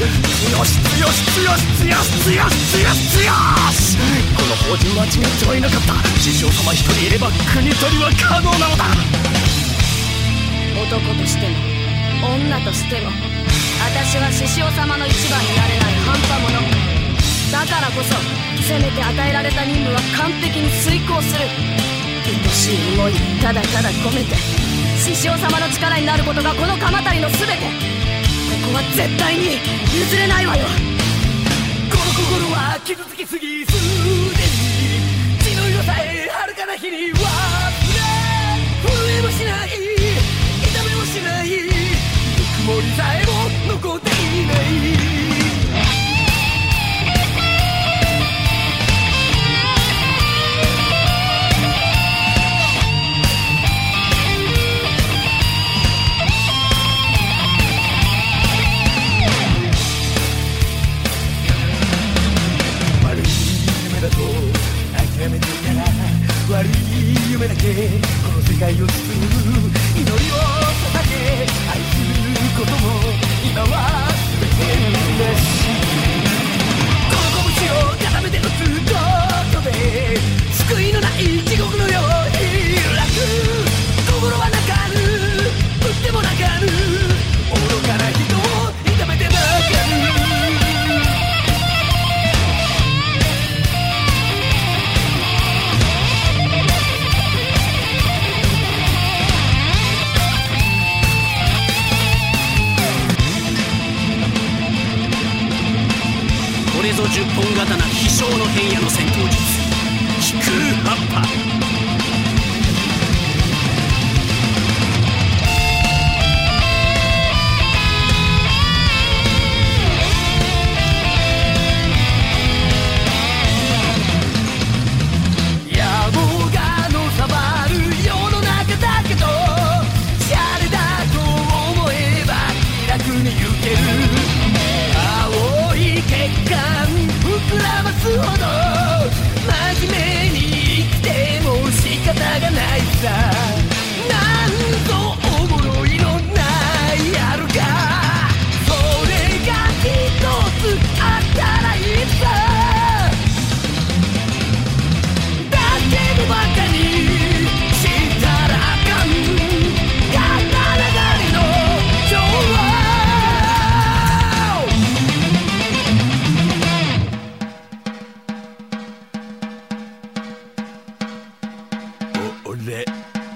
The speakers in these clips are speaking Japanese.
よしよしよしよしよしよしこの法人間違ってはいなかった師匠様一人いれば国取りは可能なのだ男としても女としても私は獅子王様の一番になれない半端者だからこそせめて与えられた任務は完璧に遂行する愛しい思いただただ込めて獅子王様の力になることがこの鎌足りの全てここは絶対に譲れないわよ。この心は傷つきすぎすでに血の色さえ遥かな日に忘れ震えもしない痛めもしないぬくもりさえも残っていない本刀飛翔の変野の戦闘術飛空葉っ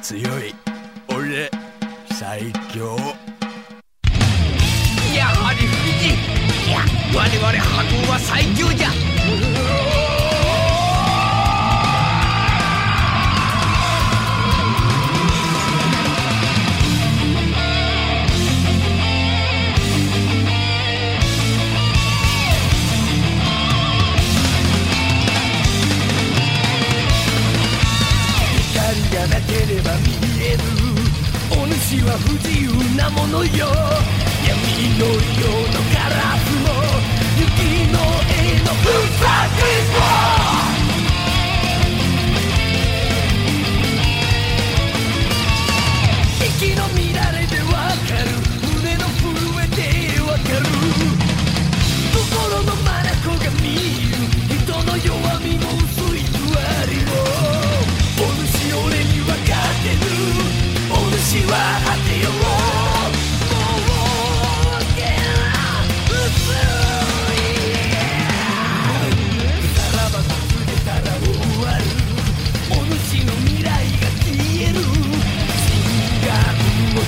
強い。俺最強。やはり富士。いや我々波動は最強じゃ。は不自由なものよ。闇のようのガラスも。雪の絵の不作息の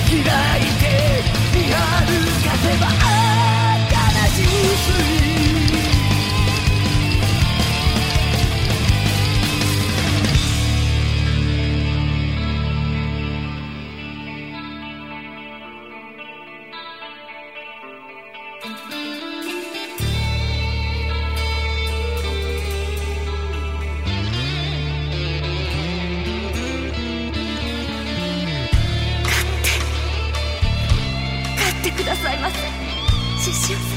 開いて見張る風は悲し薄い勝 disse se eu